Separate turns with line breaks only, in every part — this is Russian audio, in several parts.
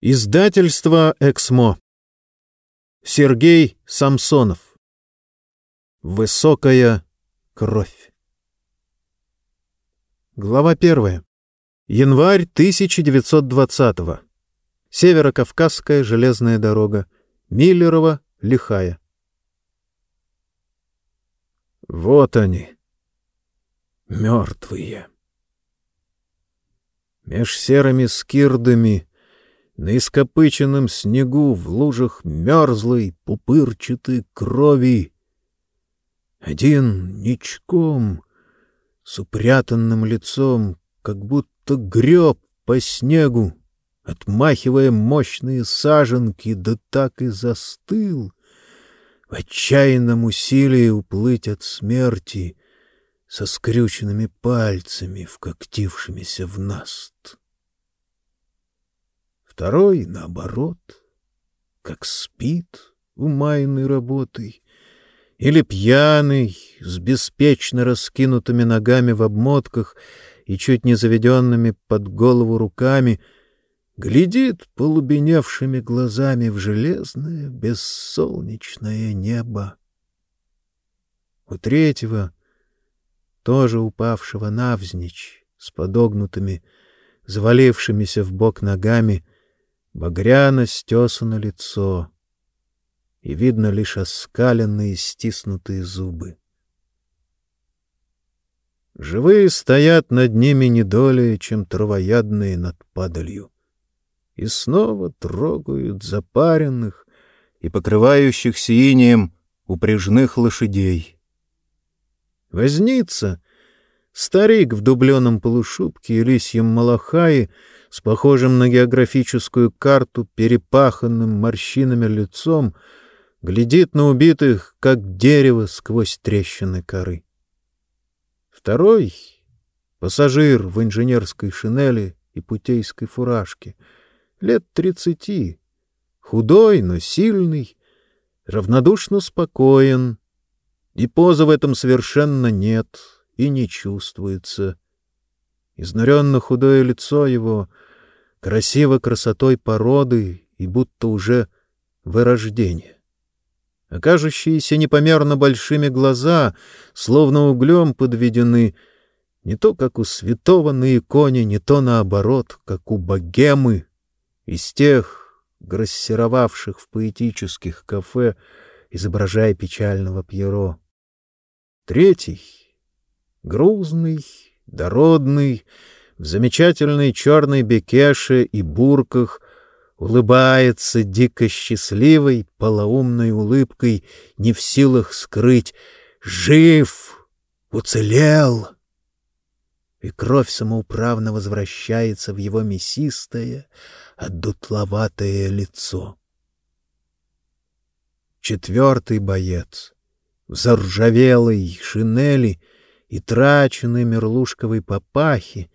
Издательство «Эксмо». Сергей Самсонов. Высокая кровь. Глава первая. Январь 1920 -го. Северо-Кавказская железная дорога. Миллерово, Лихая. Вот они, мертвые. Меж серыми скирдами на ископыченном снегу в лужах мерзлой пупырчатой крови. Один ничком, с упрятанным лицом, как будто греб по снегу, отмахивая мощные саженки, да так и застыл, в отчаянном усилии уплыть от смерти со скрюченными пальцами, вкоктившимися в наст второй, наоборот, как спит, умаянный работой, или пьяный, с беспечно раскинутыми ногами в обмотках и чуть не заведенными под голову руками, глядит полубеневшими глазами в железное бессолнечное небо. У третьего, тоже упавшего навзничь, с подогнутыми, завалившимися в бок ногами, багряно стесано лицо, и видно лишь оскаленные стиснутые зубы. Живые стоят над ними не долее, чем травоядные над падалью, и снова трогают запаренных и покрывающихся инеем упряжных лошадей. Возница, старик в дубленом полушубке и лисьем малахае, с похожим на географическую карту перепаханным морщинами лицом, глядит на убитых, как дерево сквозь трещины коры. Второй — пассажир в инженерской шинели и путейской фуражке, лет тридцати, худой, но сильный, равнодушно спокоен, и позы в этом совершенно нет и не чувствуется. Изнуренно худое лицо его красиво красотой породы и будто уже вырождение. Окажущиеся непомерно большими глаза, словно углем подведены, не то как у святого на иконе, не то наоборот, как у богемы, из тех, грассировавших в поэтических кафе, изображая печального Пьеро. Третий — грузный, дородный, в замечательной черной бекеше и бурках, улыбается дико счастливой, полоумной улыбкой, не в силах скрыть «Жив! Уцелел!» И кровь самоуправно возвращается в его мясистое, отдутловатое лицо. Четвертый боец в заржавелой шинели — и траченной мерлушковой папахи,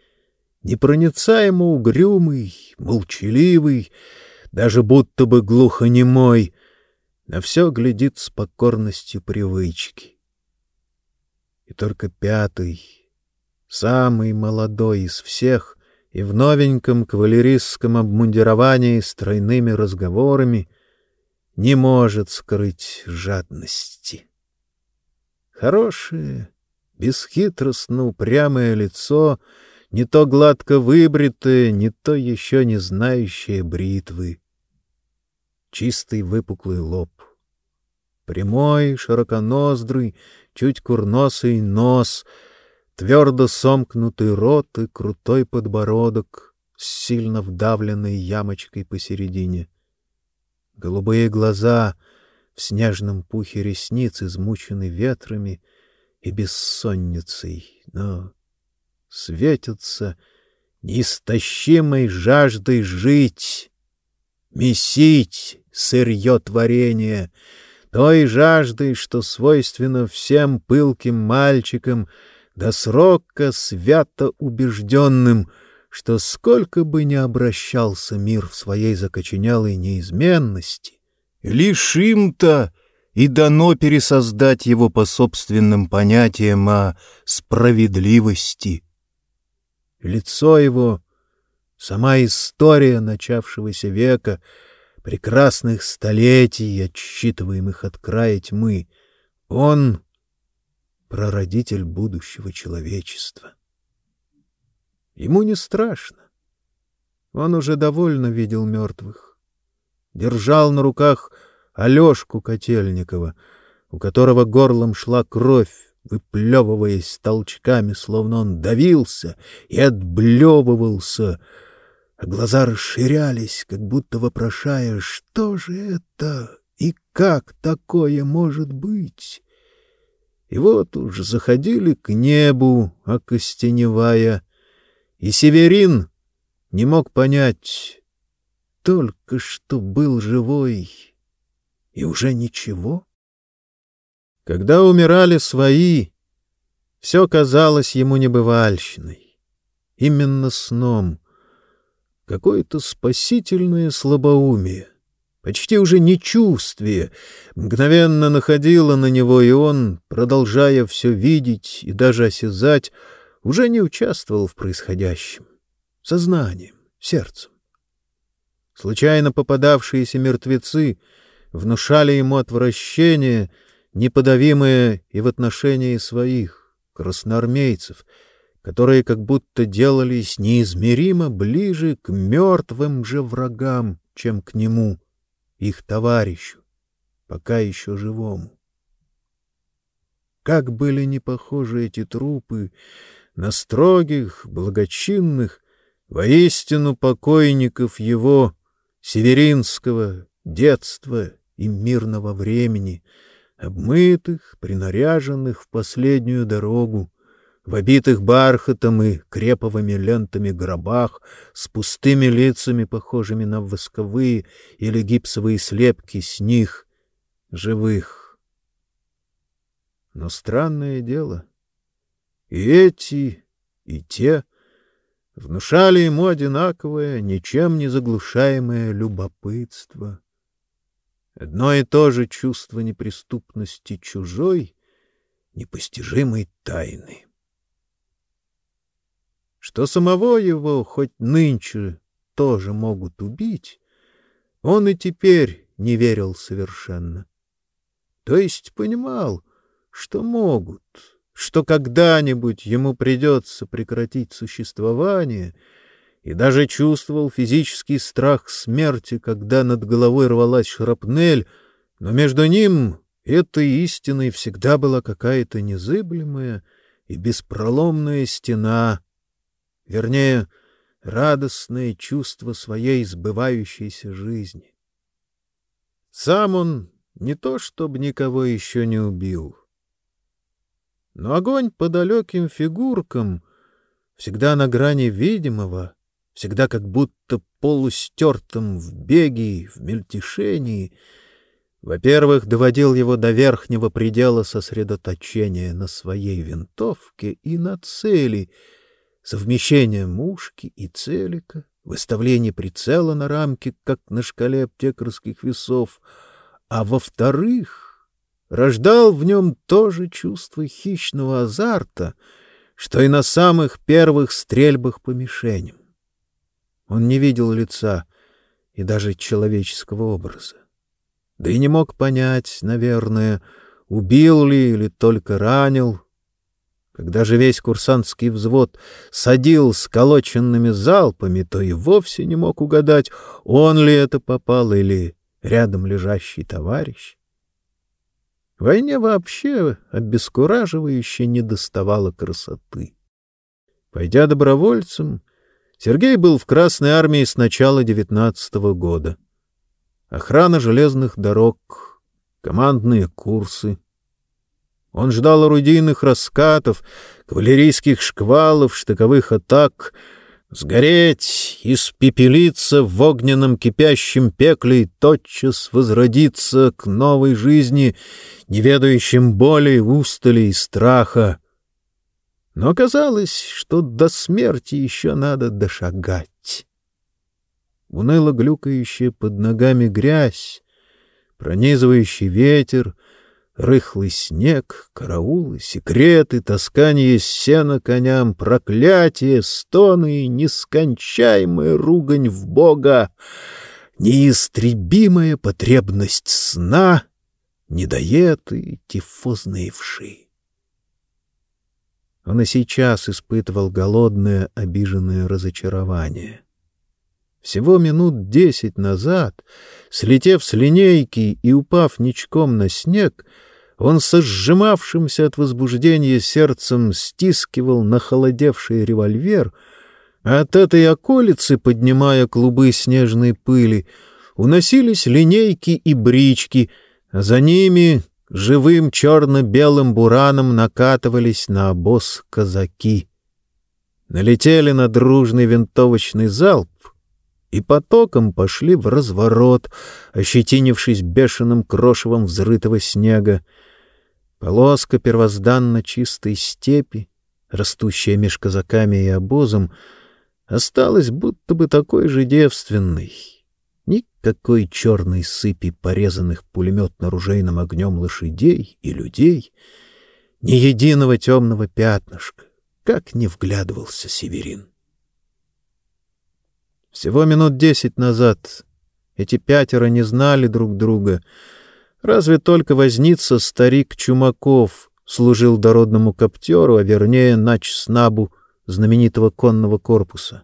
непроницаемо угрюмый, молчаливый, даже будто бы глухонемой, на все глядит с покорностью привычки. И только пятый, самый молодой из всех, и в новеньком кавалеристском обмундировании с тройными разговорами не может скрыть жадности. Хорошие, бесхитростно упрямое лицо, не то гладко выбритое, не то еще не знающее бритвы. Чистый выпуклый лоб. Прямой, широконоздрый, чуть курносый нос, твердо сомкнутый рот и крутой подбородок с сильно вдавленной ямочкой посередине. Голубые глаза в снежном пухе ресниц измучены ветрами — и бессонницей, но светятся неистощимой жаждой жить, месить сырье творения, той жаждой, что свойственно всем пылким мальчикам, до срока свято убежденным, что сколько бы ни обращался мир в своей закоченелой неизменности, лишь им-то и дано пересоздать его по собственным понятиям о справедливости. Лицо его сама история начавшегося века, прекрасных столетий, отсчитываемых от края тьмы. Он — прародитель будущего человечества. Ему не страшно. Он уже довольно видел мертвых. Держал на руках Алешку Котельникова, у которого горлом шла кровь, выплевываясь толчками, словно он давился и отблевывался, а глаза расширялись, как будто вопрошая, что же это и как такое может быть. И вот уж заходили к небу, окостеневая, и Северин не мог понять, только что был живой, и уже ничего. Когда умирали свои, все казалось ему небывальщиной, именно сном, какое-то спасительное слабоумие, почти уже нечувствие, мгновенно находило на него, и он, продолжая все видеть и даже осязать, уже не участвовал в происходящем, сознанием, сердцем. Случайно попадавшиеся мертвецы внушали ему отвращение — неподавимое и в отношении своих, красноармейцев, которые как будто делались неизмеримо ближе к мертвым же врагам, чем к нему, их товарищу, пока еще живому. Как были не похожи эти трупы на строгих, благочинных, воистину покойников его северинского детства и мирного времени — обмытых, принаряженных в последнюю дорогу, в обитых бархатом и креповыми лентами гробах, с пустыми лицами, похожими на восковые или гипсовые слепки с них, живых. Но странное дело, и эти, и те внушали ему одинаковое, ничем не заглушаемое любопытство. Одно и то же чувство неприступности чужой, непостижимой тайны. Что самого его хоть нынче тоже могут убить, он и теперь не верил совершенно. То есть понимал, что могут, что когда-нибудь ему придется прекратить существование — и даже чувствовал физический страх смерти, когда над головой рвалась шрапнель, но между ним этой истиной всегда была какая-то незыблемая и беспроломная стена, вернее, радостное чувство своей сбывающейся жизни. Сам он не то чтобы никого еще не убил, но огонь по далеким фигуркам, всегда на грани видимого, всегда как будто полустертым в беге, в мельтешении. Во-первых, доводил его до верхнего предела сосредоточения на своей винтовке и на цели, совмещение мушки и целика, выставление прицела на рамке, как на шкале аптекарских весов, а во-вторых, рождал в нем то же чувство хищного азарта, что и на самых первых стрельбах по мишеням. Он не видел лица и даже человеческого образа. Да и не мог понять, наверное, убил ли или только ранил. Когда же весь курсантский взвод садил сколоченными залпами, то и вовсе не мог угадать, он ли это попал или рядом лежащий товарищ. Войне вообще обескураживающе недоставало красоты. Пойдя добровольцем, Сергей был в Красной армии с начала девятнадцатого года. Охрана железных дорог, командные курсы. Он ждал орудийных раскатов, кавалерийских шквалов, штыковых атак, сгореть, испепелиться в огненном кипящем пекле и тотчас возродиться к новой жизни, не ведающим боли, устали и страха. Но оказалось, что до смерти еще надо дошагать. Уныло глюкающая под ногами грязь, пронизывающий ветер, Рыхлый снег, караулы, секреты, таскание сена коням, проклятие, стоны и нескончаемая ругань в Бога, неистребимая потребность сна, недоеты и тифозные вши. Он и сейчас испытывал голодное, обиженное разочарование. Всего минут десять назад, слетев с линейки и упав ничком на снег, он со сжимавшимся от возбуждения сердцем стискивал нахолодевший револьвер, а от этой околицы, поднимая клубы снежной пыли, уносились линейки и брички, а за ними живым черно-белым бураном накатывались на обоз казаки. Налетели на дружный винтовочный залп, и потоком пошли в разворот, ощетинившись бешеным крошевом взрытого снега. Полоска первозданно чистой степи, растущая меж казаками и обозом, осталась будто бы такой же девственной. Никакой черной сыпи порезанных пулеметно-ружейным огнем лошадей и людей, ни единого темного пятнышка, как не вглядывался Северин. Всего минут десять назад эти пятеро не знали друг друга. Разве только возница старик Чумаков служил дородному коптеру, а вернее нач-снабу знаменитого конного корпуса.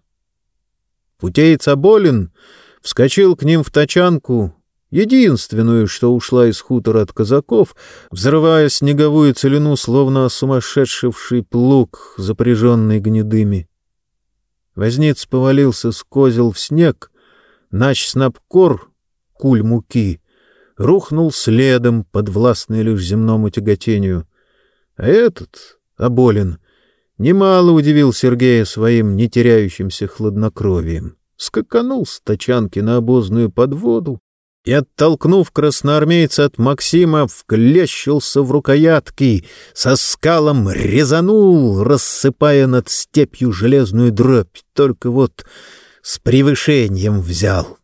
Путеец Аболин вскочил к ним в тачанку, единственную, что ушла из хутора от казаков, взрывая снеговую целину, словно сумасшедший плуг, запряженный гнедыми. Возниц повалился с козел в снег, нач снапкор, куль муки, рухнул следом, подвластный лишь земному тяготению. А этот, Аболин, немало удивил Сергея своим не теряющимся хладнокровием. Скаканул с тачанки на обозную подводу, и, оттолкнув красноармейца от Максима, вклещился в рукоятки, со скалом резанул, рассыпая над степью железную дробь, только вот с превышением взял.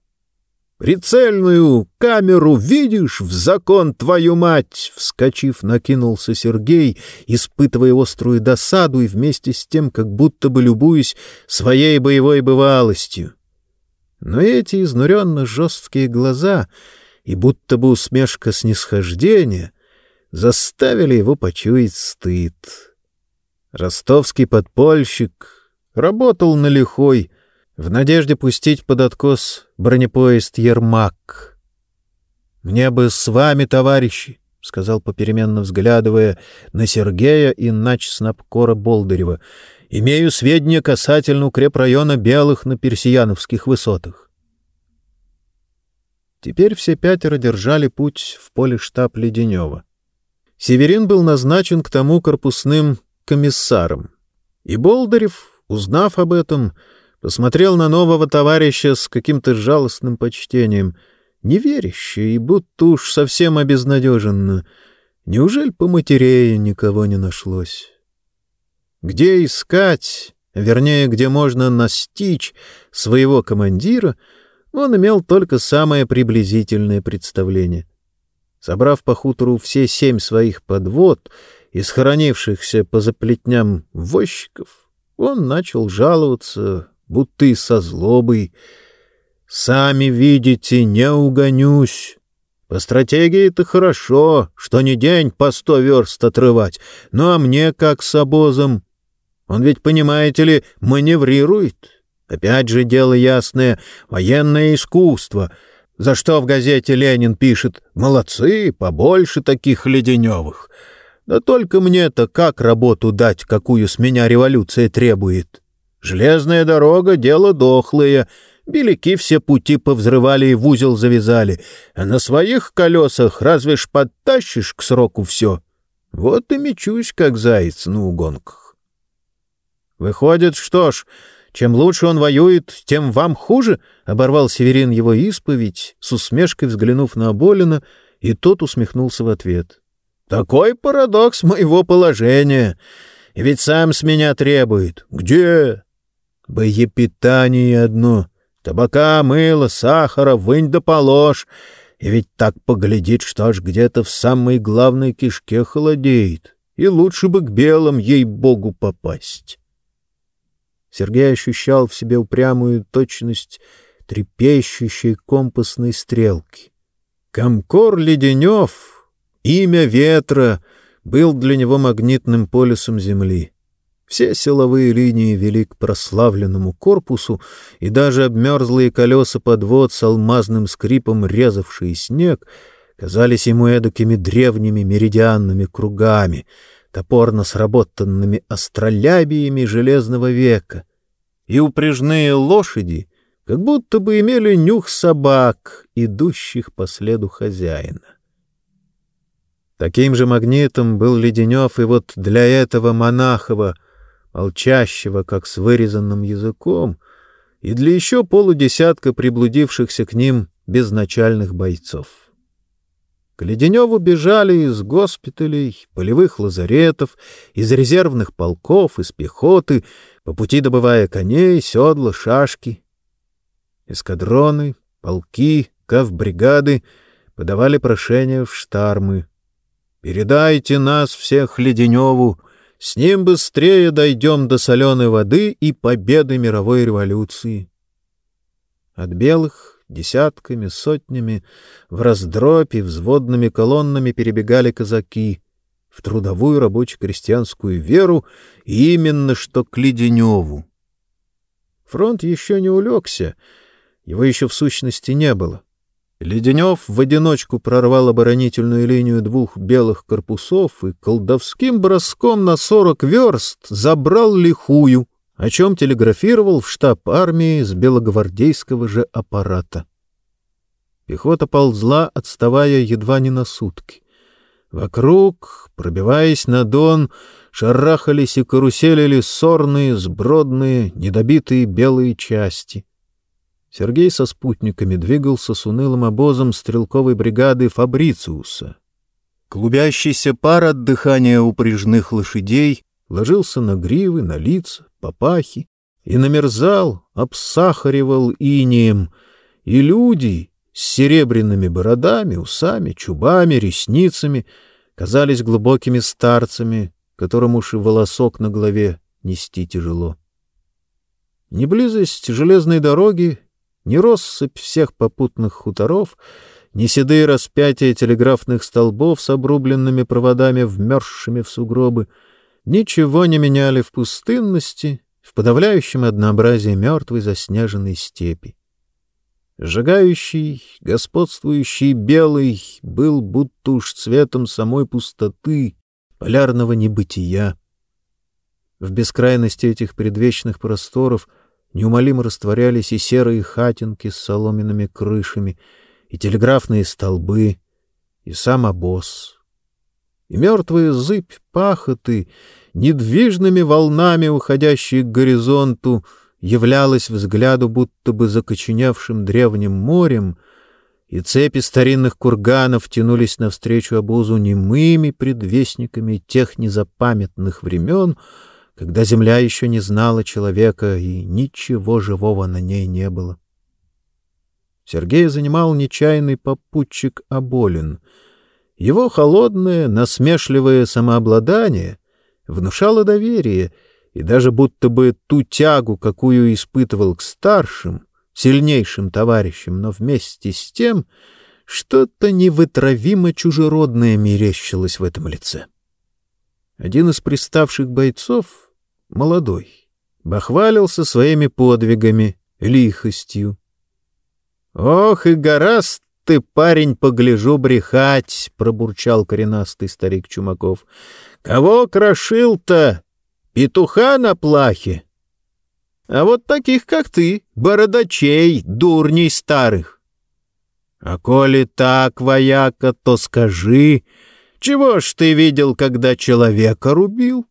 «Прицельную камеру видишь, в закон твою мать!» Вскочив, накинулся Сергей, испытывая острую досаду и вместе с тем, как будто бы любуясь своей боевой бывалостью. Но эти изнуренно жесткие глаза и будто бы усмешка снисхождения заставили его почуять стыд. Ростовский подпольщик работал на лихой, в надежде пустить под откос бронепоезд «Ермак». «Мне бы с вами, товарищи!» — сказал попеременно взглядывая на Сергея и нач Болдырева — Имею сведения касательно укрепрайона белых на персияновских высотах. Теперь все пятеро держали путь в поле штаб Леденева. Северин был назначен к тому корпусным комиссаром. И Болдырев, узнав об этом, посмотрел на нового товарища с каким-то жалостным почтением, неверяще и будто уж совсем обезнадеженно. Неужели по матерее никого не нашлось? Где искать, вернее, где можно настичь своего командира, он имел только самое приблизительное представление. Собрав по хутору все семь своих подвод и схоронившихся по заплетням возчиков, он начал жаловаться, будто и со злобой. «Сами видите, не угонюсь». По стратегии это хорошо, что не день по сто верст отрывать, ну а мне, как с обозом, он ведь, понимаете ли, маневрирует. Опять же, дело ясное, военное искусство. За что в газете Ленин пишет «Молодцы, побольше таких леденевых». Да только мне-то как работу дать, какую с меня революция требует? Железная дорога — дело дохлое. Беляки все пути повзрывали и в узел завязали. А на своих колесах разве ж подтащишь к сроку все? Вот и мечусь, как заяц на угонках. Выходит, что ж, чем лучше он воюет, тем вам хуже, — оборвал Северин его исповедь, с усмешкой взглянув на Аболина, и тот усмехнулся в ответ. — Такой парадокс моего положения. Ведь сам с меня требует. Где? — Боепитание одно. Табака, мыло, сахара, вынь да положь. и ведь так поглядит, что аж где-то в самой главной кишке холодеет, и лучше бы к белым ей-богу попасть. Сергей ощущал в себе упрямую точность трепещущей компасной стрелки. Комкор Леденев, имя ветра, был для него магнитным полюсом Земли. Все силовые линии вели к прославленному корпусу, и даже обмерзлые колеса подвод с алмазным скрипом, резавшие снег, казались ему эдакими древними меридианными кругами, топорно сработанными астролябиями железного века. И упряжные лошади как будто бы имели нюх собак, идущих по следу хозяина. Таким же магнитом был Леденев и вот для этого монахова — молчащего, как с вырезанным языком, и для еще полудесятка приблудившихся к ним безначальных бойцов. К Леденеву бежали из госпиталей, полевых лазаретов, из резервных полков, из пехоты, по пути добывая коней, седла, шашки. Эскадроны, полки, кавбригады подавали прошения в штармы. «Передайте нас всех Леденеву, с ним быстрее дойдем до соленой воды и победы мировой революции. От белых десятками, сотнями, в раздропе, взводными колоннами перебегали казаки в трудовую рабоче-крестьянскую веру именно что к Леденеву. Фронт еще не улегся, его еще в сущности не было. Леденев в одиночку прорвал оборонительную линию двух белых корпусов и колдовским броском на сорок верст забрал лихую, о чем телеграфировал в штаб армии с белогвардейского же аппарата. Пехота ползла, отставая едва не на сутки. Вокруг, пробиваясь на дон, шарахались и каруселили сорные, сбродные, недобитые белые части — Сергей со спутниками двигался с унылым обозом стрелковой бригады Фабрициуса. Клубящийся пар от дыхания упряжных лошадей ложился на гривы, на лица, попахи и намерзал, обсахаривал инием, и люди с серебряными бородами, усами, чубами, ресницами казались глубокими старцами, которым уж и волосок на голове нести тяжело. Неблизость железной дороги ни россыпь всех попутных хуторов, ни седые распятия телеграфных столбов с обрубленными проводами, вмерзшими в сугробы, ничего не меняли в пустынности, в подавляющем однообразии мертвой заснеженной степи. Сжигающий, господствующий белый был будто уж цветом самой пустоты, полярного небытия. В бескрайности этих предвечных просторов — неумолимо растворялись и серые хатинки с соломенными крышами, и телеграфные столбы, и сам обоз. И мертвая зыбь пахоты, недвижными волнами, уходящие к горизонту, являлась взгляду будто бы закоченевшим древним морем, и цепи старинных курганов тянулись навстречу обозу немыми предвестниками тех незапамятных времен, когда земля еще не знала человека и ничего живого на ней не было. Сергея занимал нечаянный попутчик Аболин. Его холодное, насмешливое самообладание внушало доверие и даже будто бы ту тягу, какую испытывал к старшим, сильнейшим товарищам, но вместе с тем что-то невытравимо чужеродное мерещилось в этом лице. Один из приставших бойцов молодой, бахвалился своими подвигами, лихостью. «Ох и гораст ты, парень, погляжу брехать!» — пробурчал коренастый старик Чумаков. «Кого крошил-то? Петуха на плахе?» «А вот таких, как ты, бородачей, дурней старых!» «А коли так, вояка, то скажи, чего ж ты видел, когда человека рубил?»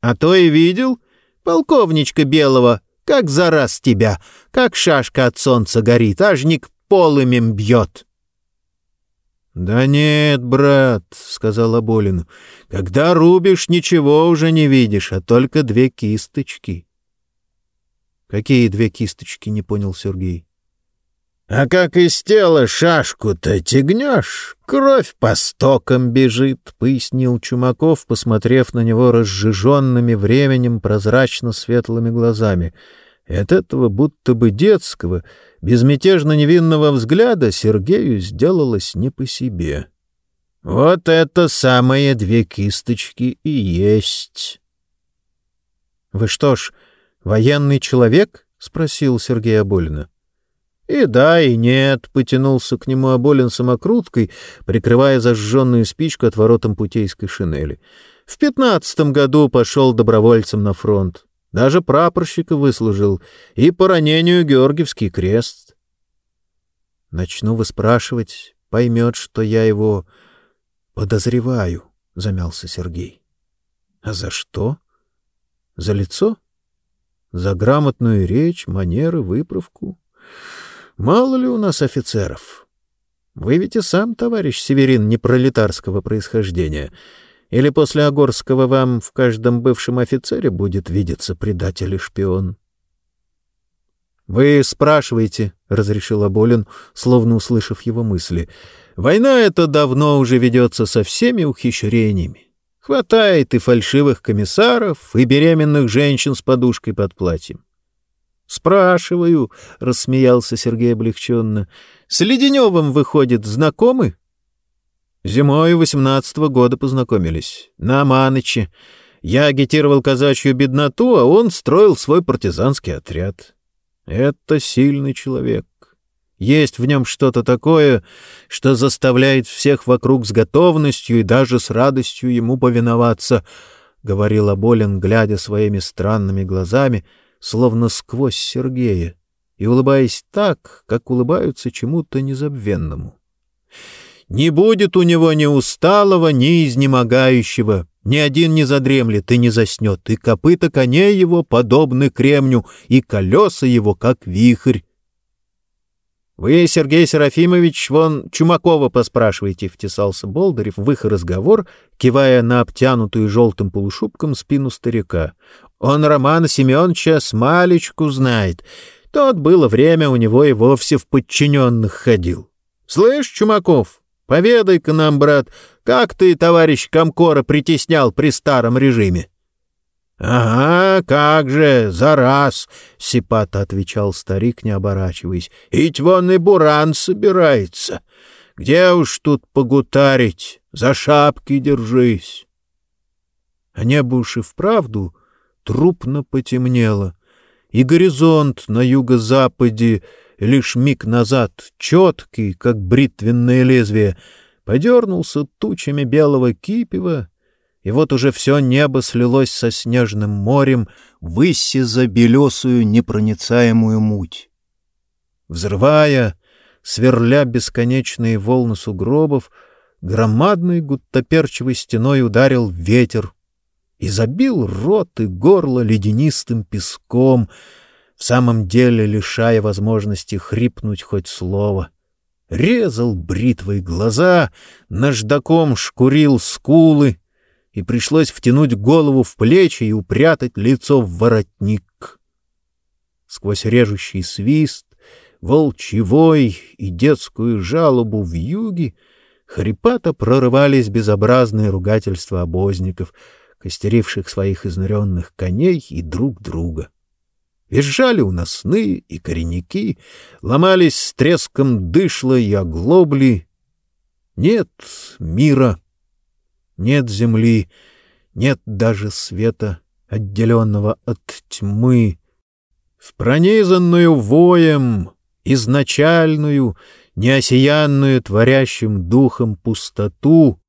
А то и видел, полковничка белого, как за раз тебя, как шашка от солнца горит, ажник полымем бьет. — Да нет, брат, — сказал Аболин, — когда рубишь, ничего уже не видишь, а только две кисточки. — Какие две кисточки? — не понял Сергей. А как из тела шашку-то тягнешь, кровь по стокам бежит, — пояснил Чумаков, посмотрев на него разжиженными временем прозрачно-светлыми глазами. От этого будто бы детского, безмятежно невинного взгляда Сергею сделалось не по себе. Вот это самые две кисточки и есть. — Вы что ж, военный человек? — спросил Сергей Аболина. — и да, и нет, потянулся к нему оболен самокруткой, прикрывая зажженную спичку от воротом путейской шинели. В пятнадцатом году пошел добровольцем на фронт. Даже прапорщика выслужил. И по ранению Георгиевский крест. Начну выспрашивать, поймет, что я его подозреваю, — замялся Сергей. — А за что? За лицо? За грамотную речь, манеры, выправку? Мало ли у нас офицеров. Вы ведь и сам, товарищ Северин, не пролетарского происхождения. Или после Огорского вам в каждом бывшем офицере будет видеться предатель и шпион? — Вы спрашиваете, — разрешил Аболин, словно услышав его мысли. — Война эта давно уже ведется со всеми ухищрениями. Хватает и фальшивых комиссаров, и беременных женщин с подушкой под платьем. — Спрашиваю, — рассмеялся Сергей облегченно. — С Леденевым, выходит, знакомы? — Зимой восемнадцатого года познакомились. На Маныче. Я агитировал казачью бедноту, а он строил свой партизанский отряд. Это сильный человек. Есть в нем что-то такое, что заставляет всех вокруг с готовностью и даже с радостью ему повиноваться, — говорил Аболин, глядя своими странными глазами — словно сквозь Сергея, и улыбаясь так, как улыбаются чему-то незабвенному. Не будет у него ни усталого, ни изнемогающего, ни один не задремлет и не заснет, и копыта коней его подобны кремню, и колеса его, как вихрь. — Вы, Сергей Серафимович, вон Чумакова поспрашиваете, — втесался Болдырев в их разговор, кивая на обтянутую желтым полушубком спину старика. Он Романа Семеновича с малечку знает. Тот было время у него и вовсе в подчиненных ходил. Слышь, Чумаков, поведай-ка нам, брат, как ты, товарищ Комкора, притеснял при старом режиме? — Ага, как же, за раз, — сипато отвечал старик, не оборачиваясь. — Ить вон и буран собирается. Где уж тут погутарить? За шапки держись. А небо уж и вправду трупно потемнело, и горизонт на юго-западе лишь миг назад, четкий, как бритвенное лезвие, подернулся тучами белого кипева, и вот уже все небо слилось со снежным морем, выси за белесую непроницаемую муть. Взрывая, сверля бесконечные волны сугробов, громадной гуттаперчевой стеной ударил ветер, и забил рот и горло ледянистым песком, в самом деле лишая возможности хрипнуть хоть слово. Резал бритвой глаза, наждаком шкурил скулы, и пришлось втянуть голову в плечи и упрятать лицо в воротник. Сквозь режущий свист, волчий вой и детскую жалобу в юге хрипато прорывались безобразные ругательства обозников — костеривших своих изнуренных коней и друг друга. Визжали у нас сны и коренники, ломались с треском дышла и оглобли. Нет мира, нет земли, нет даже света, отделенного от тьмы. В пронизанную воем, изначальную, неосиянную творящим духом пустоту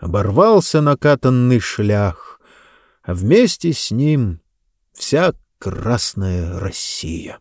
оборвался накатанный шлях, а вместе с ним вся Красная Россия.